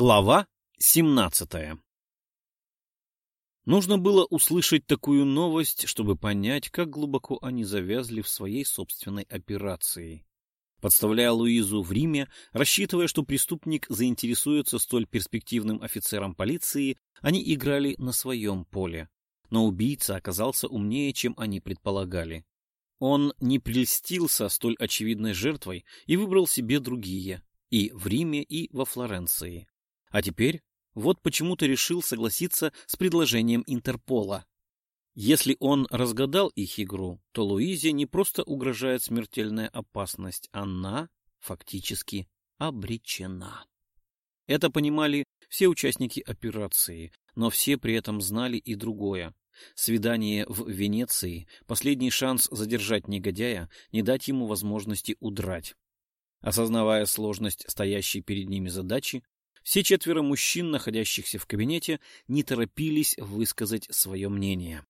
Глава 17 Нужно было услышать такую новость, чтобы понять, как глубоко они завязли в своей собственной операции. Подставляя Луизу в Риме, рассчитывая, что преступник заинтересуется столь перспективным офицером полиции, они играли на своем поле. Но убийца оказался умнее, чем они предполагали. Он не прельстился столь очевидной жертвой и выбрал себе другие, и в Риме, и во Флоренции. А теперь вот почему-то решил согласиться с предложением Интерпола. Если он разгадал их игру, то Луизе не просто угрожает смертельная опасность, она фактически обречена. Это понимали все участники операции, но все при этом знали и другое. Свидание в Венеции — последний шанс задержать негодяя, не дать ему возможности удрать. Осознавая сложность стоящей перед ними задачи, все четверо мужчин, находящихся в кабинете, не торопились высказать свое мнение.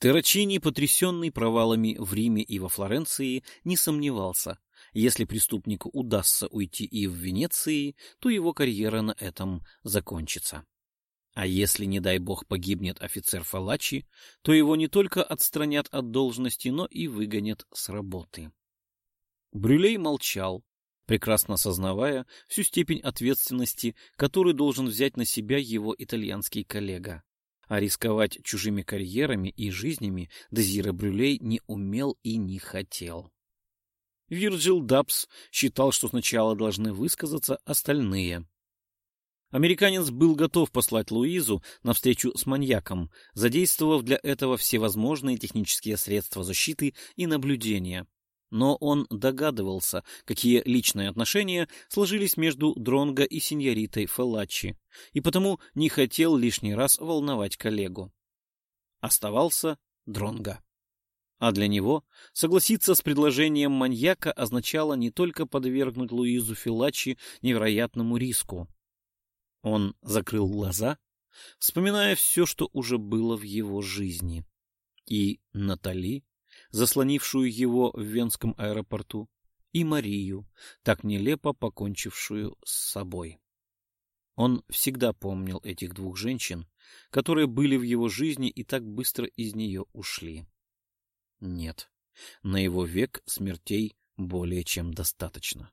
Террачини, потрясенный провалами в Риме и во Флоренции, не сомневался. Если преступнику удастся уйти и в Венеции, то его карьера на этом закончится. А если, не дай бог, погибнет офицер Фалачи, то его не только отстранят от должности, но и выгонят с работы. Брюлей молчал, прекрасно осознавая всю степень ответственности, которую должен взять на себя его итальянский коллега. А рисковать чужими карьерами и жизнями Дезира Брюлей не умел и не хотел. Вирджил Дабс считал, что сначала должны высказаться остальные. Американец был готов послать Луизу на встречу с маньяком, задействовав для этого всевозможные технические средства защиты и наблюдения но он догадывался, какие личные отношения сложились между Дронго и сеньоритой Феллачи, и потому не хотел лишний раз волновать коллегу. Оставался Дронго. А для него согласиться с предложением маньяка означало не только подвергнуть Луизу Филачи невероятному риску. Он закрыл глаза, вспоминая все, что уже было в его жизни. И Натали, заслонившую его в Венском аэропорту, и Марию, так нелепо покончившую с собой. Он всегда помнил этих двух женщин, которые были в его жизни и так быстро из нее ушли. Нет, на его век смертей более чем достаточно.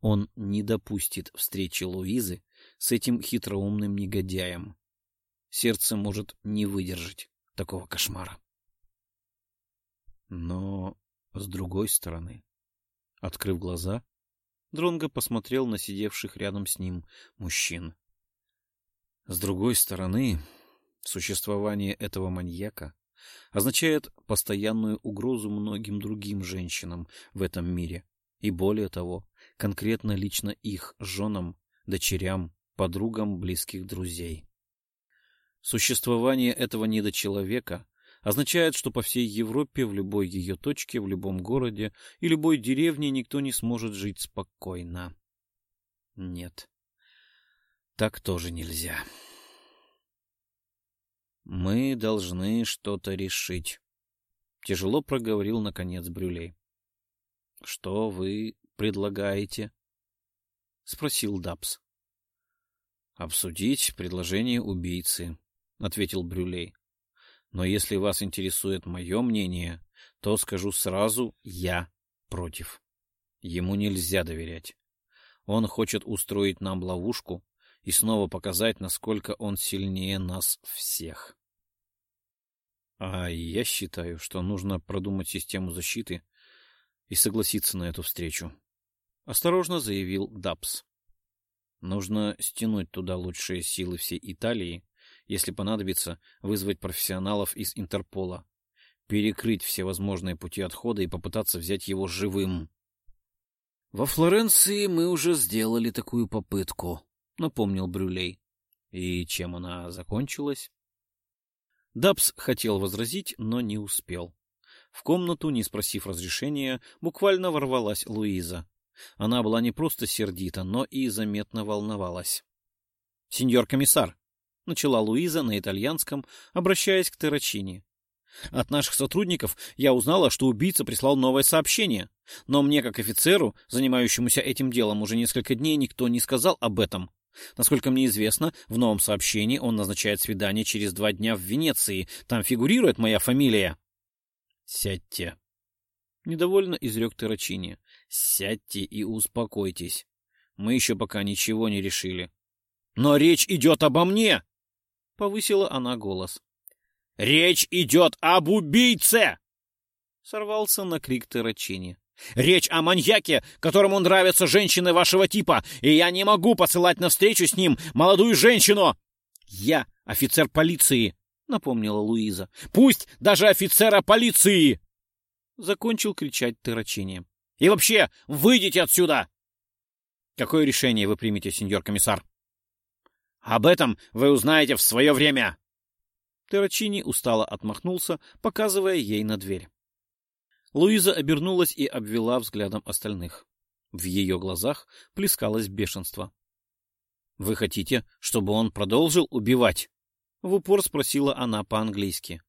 Он не допустит встречи Луизы с этим хитроумным негодяем. Сердце может не выдержать такого кошмара. Но с другой стороны, открыв глаза, Дронго посмотрел на сидевших рядом с ним мужчин. С другой стороны, существование этого маньяка означает постоянную угрозу многим другим женщинам в этом мире, и более того, конкретно лично их женам, дочерям, подругам близких друзей. Существование этого недочеловека означает, что по всей Европе, в любой ее точке, в любом городе и любой деревне никто не сможет жить спокойно. Нет, так тоже нельзя. Мы должны что-то решить. Тяжело проговорил, наконец, Брюлей. — Что вы предлагаете? — спросил Дабс. — Обсудить предложение убийцы, — ответил Брюлей. Но если вас интересует мое мнение, то скажу сразу, я против. Ему нельзя доверять. Он хочет устроить нам ловушку и снова показать, насколько он сильнее нас всех. А я считаю, что нужно продумать систему защиты и согласиться на эту встречу. Осторожно заявил Дабс. Нужно стянуть туда лучшие силы всей Италии если понадобится, вызвать профессионалов из Интерпола, перекрыть все возможные пути отхода и попытаться взять его живым. «Во Флоренции мы уже сделали такую попытку», — напомнил Брюлей. «И чем она закончилась?» Дабс хотел возразить, но не успел. В комнату, не спросив разрешения, буквально ворвалась Луиза. Она была не просто сердита, но и заметно волновалась. — Сеньор комиссар, — начала Луиза на итальянском, обращаясь к Террачини. «От наших сотрудников я узнала, что убийца прислал новое сообщение. Но мне, как офицеру, занимающемуся этим делом уже несколько дней, никто не сказал об этом. Насколько мне известно, в новом сообщении он назначает свидание через два дня в Венеции. Там фигурирует моя фамилия. Сядьте. Недовольно изрек Террачини. Сядьте и успокойтесь. Мы еще пока ничего не решили. Но речь идет обо мне! Повысила она голос. Речь идет об убийце! Сорвался на крик Террачини. Речь о маньяке, которому нравятся женщины вашего типа, и я не могу посылать навстречу с ним молодую женщину. Я офицер полиции, напомнила Луиза. Пусть даже офицера полиции! Закончил кричать Террачини. И вообще, выйдите отсюда! Какое решение вы примете, сеньор комиссар? Об этом вы узнаете в свое время. Террачини устало отмахнулся, показывая ей на дверь. Луиза обернулась и обвела взглядом остальных. В ее глазах плескалось бешенство. — Вы хотите, чтобы он продолжил убивать? — в упор спросила она по-английски.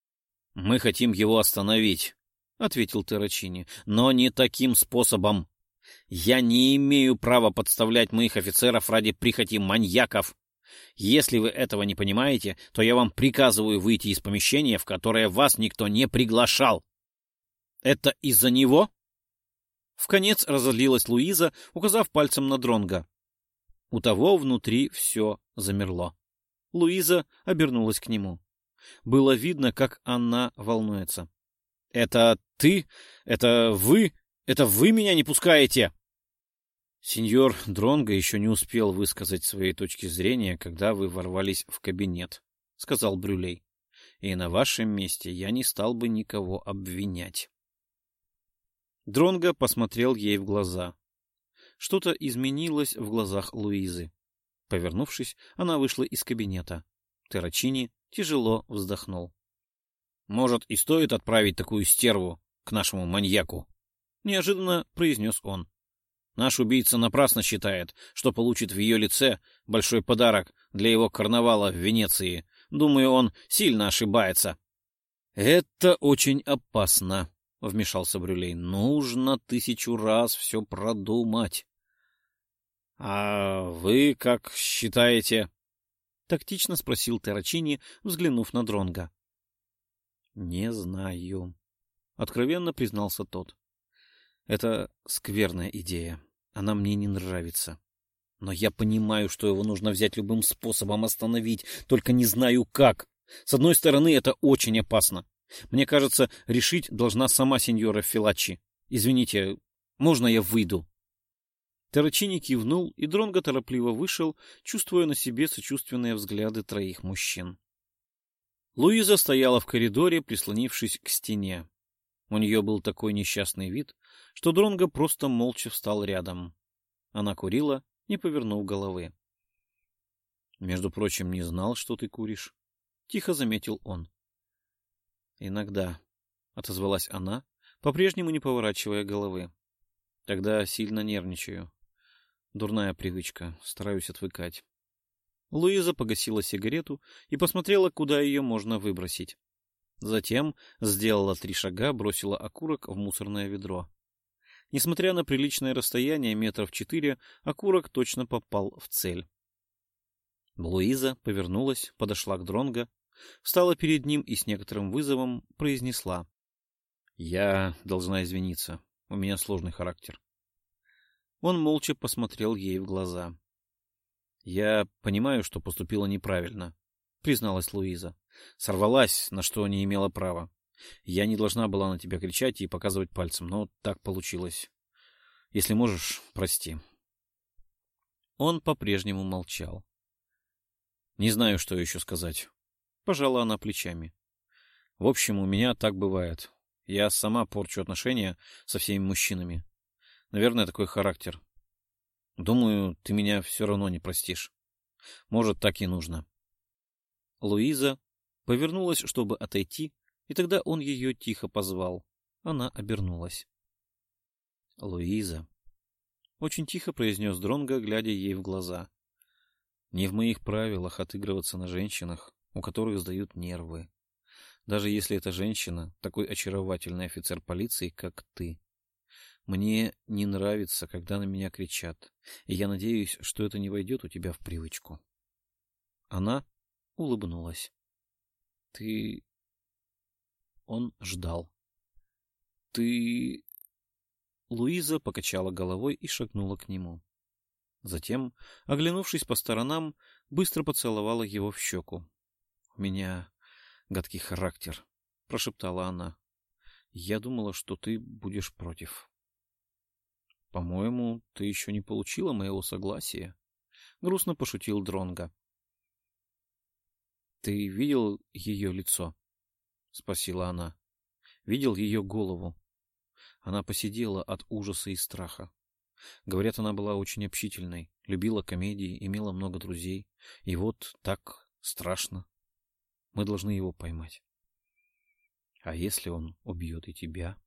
— Мы хотим его остановить, — ответил Террачини, — но не таким способом. Я не имею права подставлять моих офицеров ради прихоти маньяков. Если вы этого не понимаете, то я вам приказываю выйти из помещения, в которое вас никто не приглашал. Это из-за него? В конец разозлилась Луиза, указав пальцем на Дронга. У того внутри все замерло. Луиза обернулась к нему. Было видно, как она волнуется. — Это ты? Это вы? Это вы меня не пускаете? Сеньор Дронго еще не успел высказать своей точки зрения, когда вы ворвались в кабинет, — сказал Брюлей. — И на вашем месте я не стал бы никого обвинять. Дронго посмотрел ей в глаза. Что-то изменилось в глазах Луизы. Повернувшись, она вышла из кабинета. Террачини тяжело вздохнул. — Может, и стоит отправить такую стерву к нашему маньяку? — неожиданно произнес он. Наш убийца напрасно считает, что получит в ее лице большой подарок для его карнавала в Венеции. Думаю, он сильно ошибается. — Это очень опасно, — вмешался Брюлей. — Нужно тысячу раз все продумать. — А вы как считаете? — тактично спросил Террачини, взглянув на Дронга. Не знаю, — откровенно признался тот. — Это скверная идея. Она мне не нравится. Но я понимаю, что его нужно взять любым способом остановить, только не знаю как. С одной стороны, это очень опасно. Мне кажется, решить должна сама сеньора Филачи. Извините, можно я выйду? Тарачини кивнул, и Дронго торопливо вышел, чувствуя на себе сочувственные взгляды троих мужчин. Луиза стояла в коридоре, прислонившись к стене. У нее был такой несчастный вид, что Дронго просто молча встал рядом. Она курила, не повернув головы. — Между прочим, не знал, что ты куришь. — тихо заметил он. — Иногда, — отозвалась она, по-прежнему не поворачивая головы. — Тогда сильно нервничаю. Дурная привычка, стараюсь отвыкать. Луиза погасила сигарету и посмотрела, куда ее можно выбросить. Затем сделала три шага, бросила окурок в мусорное ведро. Несмотря на приличное расстояние метров четыре, окурок точно попал в цель. Луиза повернулась, подошла к Дронго встала перед ним и с некоторым вызовом произнесла. — Я должна извиниться. У меня сложный характер. Он молча посмотрел ей в глаза. — Я понимаю, что поступила неправильно, — призналась Луиза. Сорвалась, на что не имела права. Я не должна была на тебя кричать и показывать пальцем, но так получилось. Если можешь, прости. Он по-прежнему молчал. Не знаю, что еще сказать. Пожала она плечами. В общем, у меня так бывает. Я сама порчу отношения со всеми мужчинами. Наверное, такой характер. Думаю, ты меня все равно не простишь. Может, так и нужно. Луиза повернулась, чтобы отойти, и тогда он ее тихо позвал. Она обернулась. — Луиза, — очень тихо произнес Дронго, глядя ей в глаза. — Не в моих правилах отыгрываться на женщинах, у которых сдают нервы. Даже если эта женщина такой очаровательный офицер полиции, как ты. Мне не нравится, когда на меня кричат, и я надеюсь, что это не войдет у тебя в привычку. Она улыбнулась. Ты... Он ждал. Ты... Луиза покачала головой и шагнула к нему. Затем, оглянувшись по сторонам, быстро поцеловала его в щеку. — У меня гадкий характер, — прошептала она. — Я думала, что ты будешь против. — По-моему, ты еще не получила моего согласия, — грустно пошутил Дронга. Ты видел ее лицо? — спросила она. — Видел ее голову? Она посидела от ужаса и страха. Говорят, она была очень общительной, любила комедии, имела много друзей. И вот так страшно. Мы должны его поймать. А если он убьет и тебя?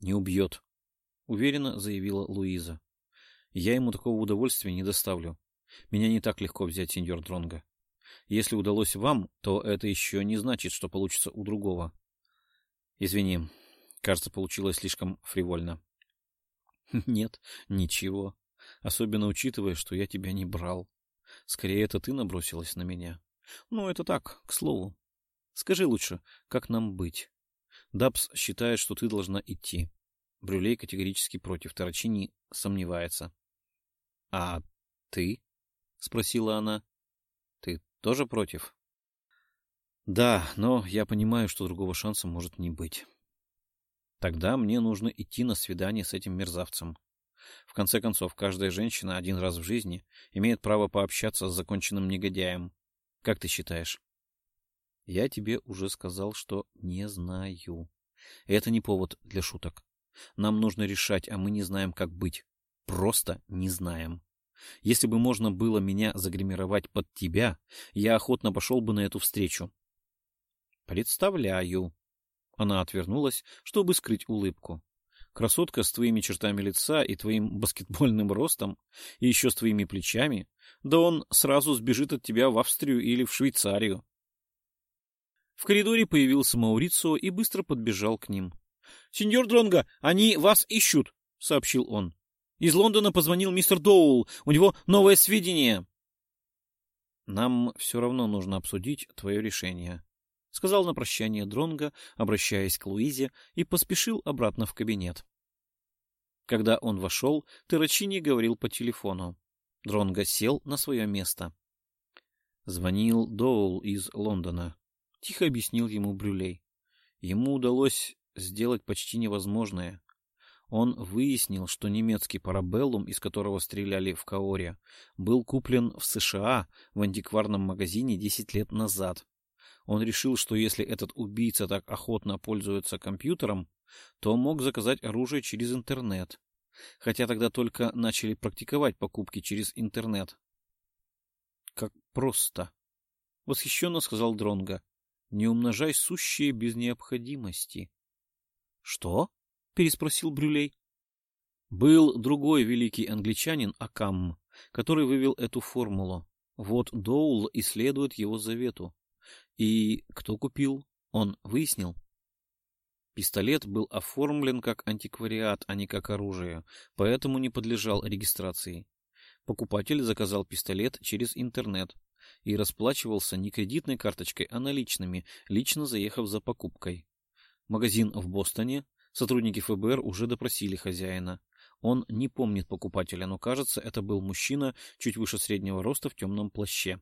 Не убьет, уверенно заявила Луиза. Я ему такого удовольствия не доставлю. Меня не так легко взять, сеньор Дронга. Если удалось вам, то это еще не значит, что получится у другого. Извини, кажется, получилось слишком фривольно. Нет, ничего. Особенно учитывая, что я тебя не брал. Скорее, это ты набросилась на меня. Ну, это так, к слову. Скажи лучше, как нам быть? Дабс считает, что ты должна идти. Брюлей категорически против. Тарачини сомневается. — А ты? — спросила она. — Ты тоже против? — Да, но я понимаю, что другого шанса может не быть. Тогда мне нужно идти на свидание с этим мерзавцем. В конце концов, каждая женщина один раз в жизни имеет право пообщаться с законченным негодяем. Как ты считаешь? Я тебе уже сказал, что не знаю. Это не повод для шуток. Нам нужно решать, а мы не знаем, как быть. Просто не знаем. Если бы можно было меня загримировать под тебя, я охотно пошел бы на эту встречу. Представляю, она отвернулась, чтобы скрыть улыбку. Красотка с твоими чертами лица и твоим баскетбольным ростом, и еще с твоими плечами, да он сразу сбежит от тебя в Австрию или в Швейцарию. В коридоре появился Маурицио и быстро подбежал к ним. — Сеньор Дронго, они вас ищут, — сообщил он. — Из Лондона позвонил мистер Доул, у него новое сведение. — Нам все равно нужно обсудить твое решение, — сказал на прощание Дронга, обращаясь к Луизе, и поспешил обратно в кабинет. Когда он вошел, Террачини говорил по телефону. Дронга сел на свое место. Звонил Доул из Лондона. Тихо объяснил ему Брюлей. Ему удалось сделать почти невозможное. Он выяснил, что немецкий парабеллум, из которого стреляли в Каоре, был куплен в США в антикварном магазине 10 лет назад. Он решил, что если этот убийца так охотно пользуется компьютером, то мог заказать оружие через интернет. Хотя тогда только начали практиковать покупки через интернет. Как просто. Восхищенно сказал Дронга. Не умножай сущие без необходимости. Что? Переспросил Брюлей. Был другой великий англичанин Акам, который вывел эту формулу. Вот Доул исследует его завету. И кто купил, он выяснил. Пистолет был оформлен как антиквариат, а не как оружие, поэтому не подлежал регистрации. Покупатель заказал пистолет через интернет и расплачивался не кредитной карточкой, а наличными, лично заехав за покупкой. Магазин в Бостоне, сотрудники ФБР уже допросили хозяина. Он не помнит покупателя, но кажется, это был мужчина чуть выше среднего роста в темном плаще.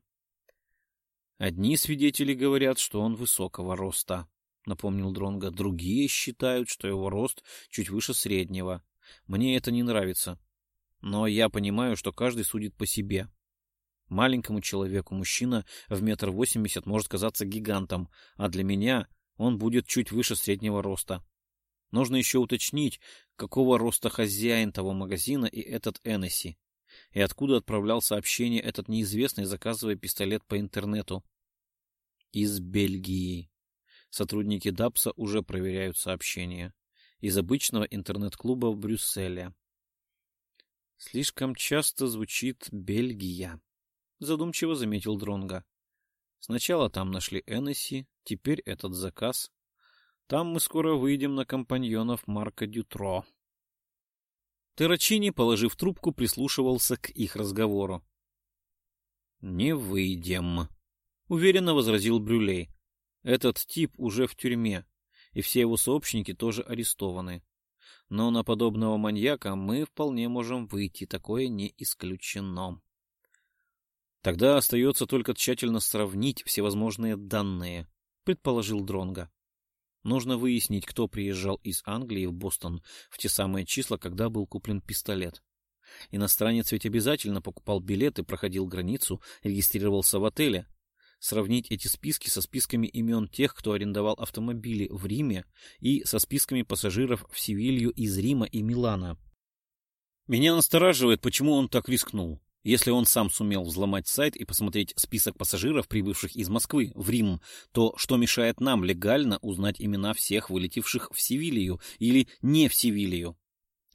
Одни свидетели говорят, что он высокого роста, напомнил Дронга. Другие считают, что его рост чуть выше среднего. Мне это не нравится. Но я понимаю, что каждый судит по себе. Маленькому человеку мужчина в метр восемьдесят может казаться гигантом, а для меня он будет чуть выше среднего роста. Нужно еще уточнить, какого роста хозяин того магазина и этот Эннесси и откуда отправлял сообщение этот неизвестный, заказывая пистолет по интернету. Из Бельгии. Сотрудники ДАПСа уже проверяют сообщения. Из обычного интернет-клуба в Брюсселе. Слишком часто звучит Бельгия, задумчиво заметил Дронга. Сначала там нашли Эннесси, теперь этот заказ. Там мы скоро выйдем на компаньонов Марка Дютро. Террачини, положив трубку, прислушивался к их разговору. «Не выйдем», — уверенно возразил Брюлей. «Этот тип уже в тюрьме, и все его сообщники тоже арестованы. Но на подобного маньяка мы вполне можем выйти, такое не исключено». Тогда остается только тщательно сравнить всевозможные данные, предположил Дронга. Нужно выяснить, кто приезжал из Англии в Бостон в те самые числа, когда был куплен пистолет. Иностранец ведь обязательно покупал билеты, проходил границу, регистрировался в отеле. Сравнить эти списки со списками имен тех, кто арендовал автомобили в Риме, и со списками пассажиров в Севилью из Рима и Милана. Меня настораживает, почему он так рискнул. Если он сам сумел взломать сайт и посмотреть список пассажиров, прибывших из Москвы в Рим, то что мешает нам легально узнать имена всех вылетевших в Севилью или не в Севилью?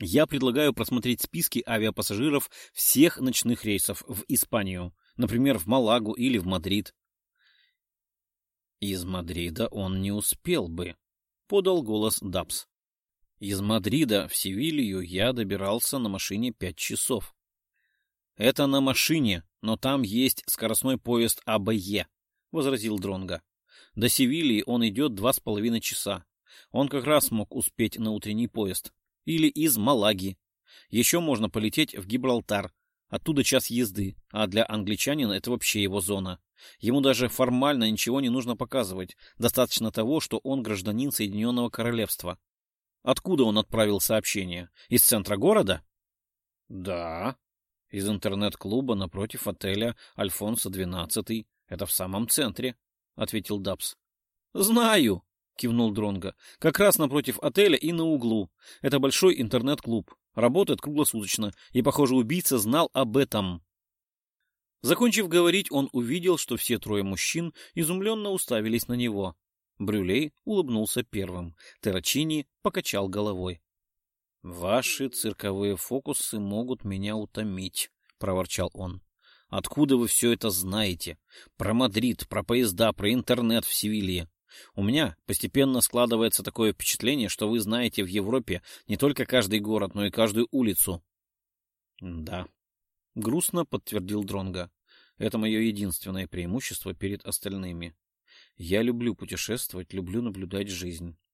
Я предлагаю просмотреть списки авиапассажиров всех ночных рейсов в Испанию, например, в Малагу или в Мадрид. Из Мадрида он не успел бы, подал голос Дабс. Из Мадрида в Севилью я добирался на машине пять часов. Это на машине, но там есть скоростной поезд AVE, возразил Дронга. До Севильи он идет два с половиной часа. Он как раз мог успеть на утренний поезд. Или из Малаги. Еще можно полететь в Гибралтар. Оттуда час езды, а для англичанина это вообще его зона. Ему даже формально ничего не нужно показывать. Достаточно того, что он гражданин Соединенного Королевства. Откуда он отправил сообщение? Из центра города? Да, из интернет-клуба напротив отеля «Альфонсо-12». Это в самом центре, — ответил Дабс. — Знаю, — кивнул Дронга. Как раз напротив отеля и на углу. Это большой интернет-клуб. Работает круглосуточно, и, похоже, убийца знал об этом. Закончив говорить, он увидел, что все трое мужчин изумленно уставились на него. Брюлей улыбнулся первым. Террачини покачал головой. «Ваши цирковые фокусы могут меня утомить», — проворчал он. «Откуда вы все это знаете? Про Мадрид, про поезда, про интернет в Севилье. У меня постепенно складывается такое впечатление, что вы знаете в Европе не только каждый город, но и каждую улицу». «Да», — грустно подтвердил Дронго. «Это мое единственное преимущество перед остальными. Я люблю путешествовать, люблю наблюдать жизнь». —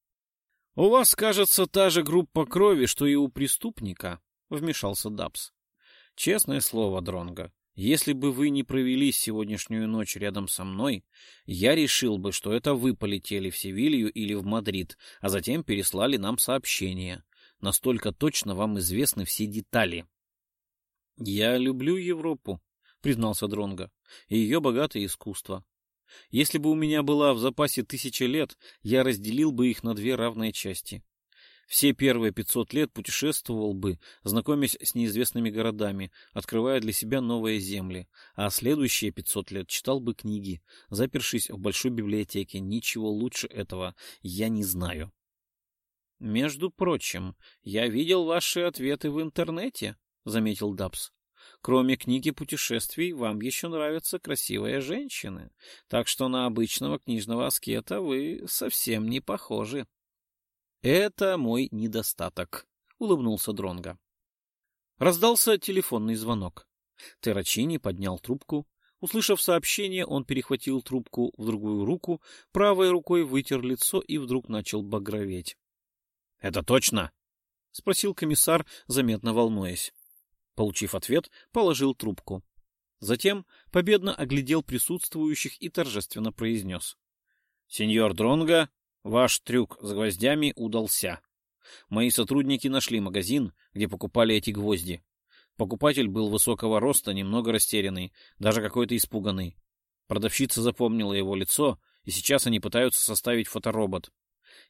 У вас, кажется, та же группа крови, что и у преступника, — вмешался Дабс. — Честное слово, Дронго, если бы вы не провели сегодняшнюю ночь рядом со мной, я решил бы, что это вы полетели в Севилью или в Мадрид, а затем переслали нам сообщение. Настолько точно вам известны все детали. — Я люблю Европу, — признался Дронго, — и ее богатое искусство. Если бы у меня была в запасе тысяча лет, я разделил бы их на две равные части. Все первые пятьсот лет путешествовал бы, знакомясь с неизвестными городами, открывая для себя новые земли, а следующие пятьсот лет читал бы книги, запершись в большой библиотеке. Ничего лучше этого я не знаю. — Между прочим, я видел ваши ответы в интернете, — заметил Дабс. Кроме книги путешествий, вам еще нравятся красивые женщины, так что на обычного книжного аскета вы совсем не похожи. — Это мой недостаток, — улыбнулся Дронга. Раздался телефонный звонок. Террачини поднял трубку. Услышав сообщение, он перехватил трубку в другую руку, правой рукой вытер лицо и вдруг начал багроветь. — Это точно? — спросил комиссар, заметно волнуясь. Получив ответ, положил трубку. Затем победно оглядел присутствующих и торжественно произнес. — Сеньор Дронга, ваш трюк с гвоздями удался. Мои сотрудники нашли магазин, где покупали эти гвозди. Покупатель был высокого роста, немного растерянный, даже какой-то испуганный. Продавщица запомнила его лицо, и сейчас они пытаются составить фоторобот.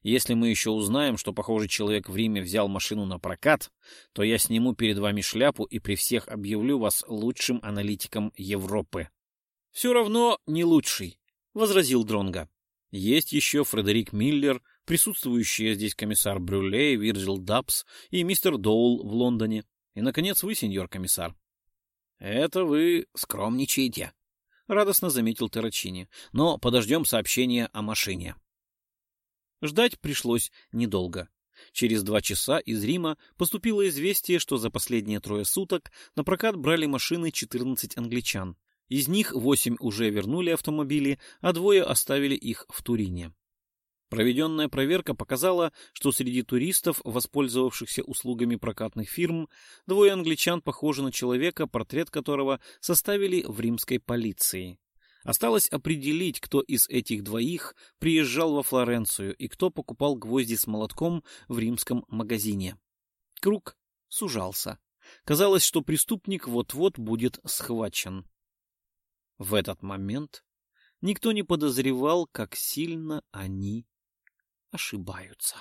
Если мы еще узнаем, что похожий человек в Риме взял машину на прокат, то я сниму перед вами шляпу и при всех объявлю вас лучшим аналитиком Европы. — Все равно не лучший, — возразил Дронга. Есть еще Фредерик Миллер, присутствующие здесь комиссар Брюле, Вирджил Дабс и мистер Доул в Лондоне. И, наконец, вы, сеньор комиссар. — Это вы скромничаете, — радостно заметил Террачини. — Но подождем сообщения о машине. Ждать пришлось недолго. Через два часа из Рима поступило известие, что за последние трое суток на прокат брали машины 14 англичан. Из них восемь уже вернули автомобили, а двое оставили их в Турине. Проведенная проверка показала, что среди туристов, воспользовавшихся услугами прокатных фирм, двое англичан похожи на человека, портрет которого составили в римской полиции. Осталось определить, кто из этих двоих приезжал во Флоренцию и кто покупал гвозди с молотком в римском магазине. Круг сужался. Казалось, что преступник вот-вот будет схвачен. В этот момент никто не подозревал, как сильно они ошибаются.